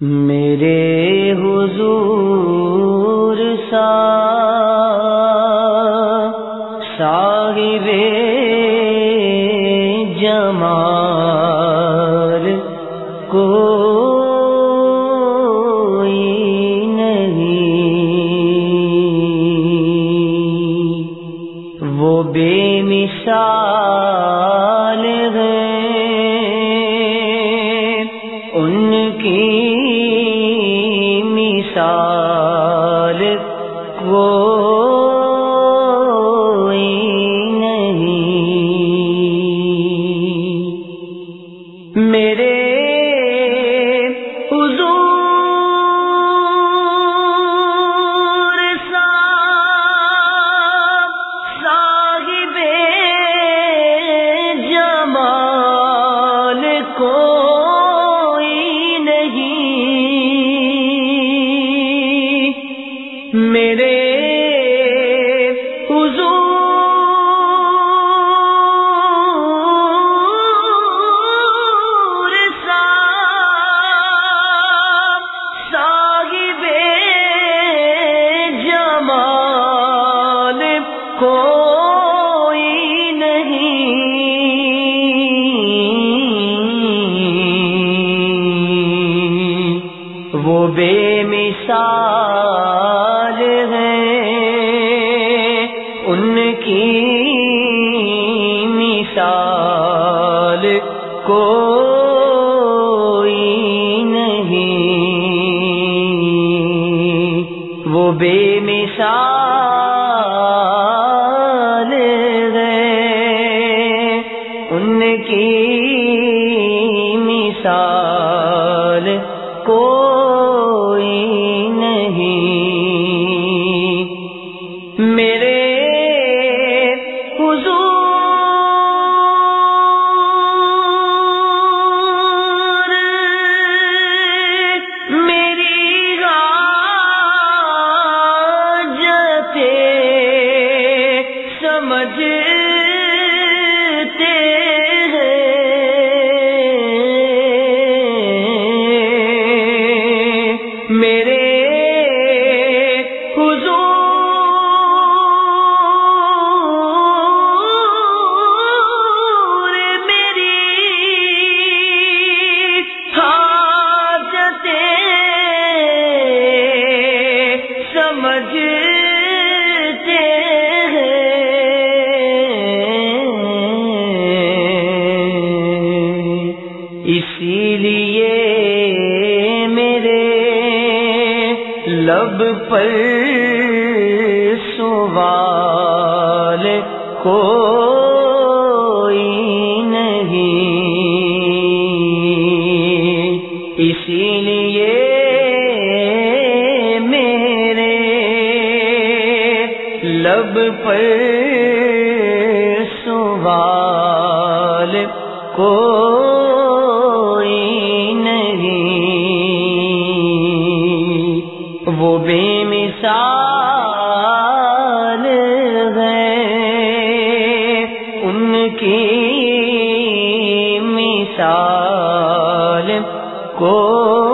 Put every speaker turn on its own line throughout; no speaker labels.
میرے حضور سا صاحب جمال کو میرے حضور صاحب صاحب جمال کوئی نہیں۔ وہ بے مثال ان کی مثال کوئی نہیں۔ میرے حضور میری حاجتیں سمجھتے لب پر سوال کوئی نہیں۔ اسی لیے میرے لب پر سوال کوئی کی مثال کو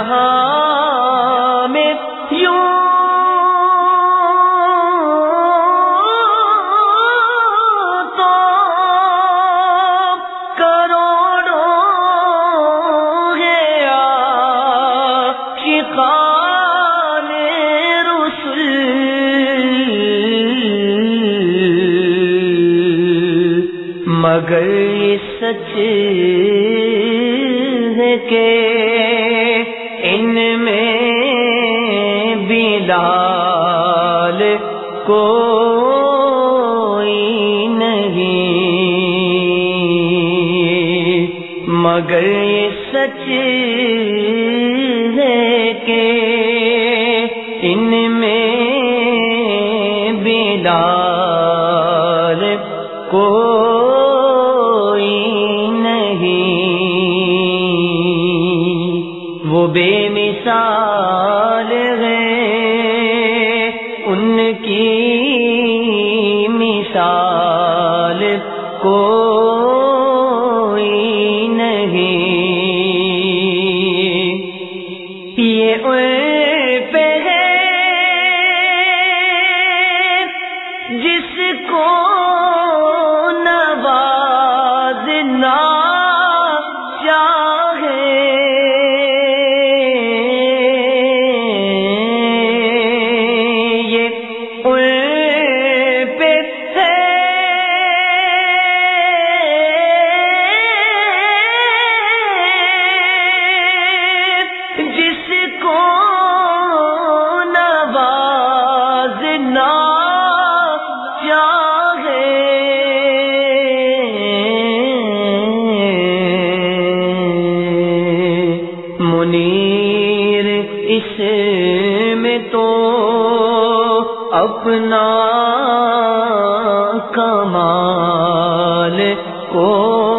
جہاں میں یوں تو کروڑوں ہے مگر سچ ہے کہ لال کو مگر یہ سچ ہے کہ ان میں بیدار کوئی نہیں۔ وہ بے مثال میں تو اپنا کمال کو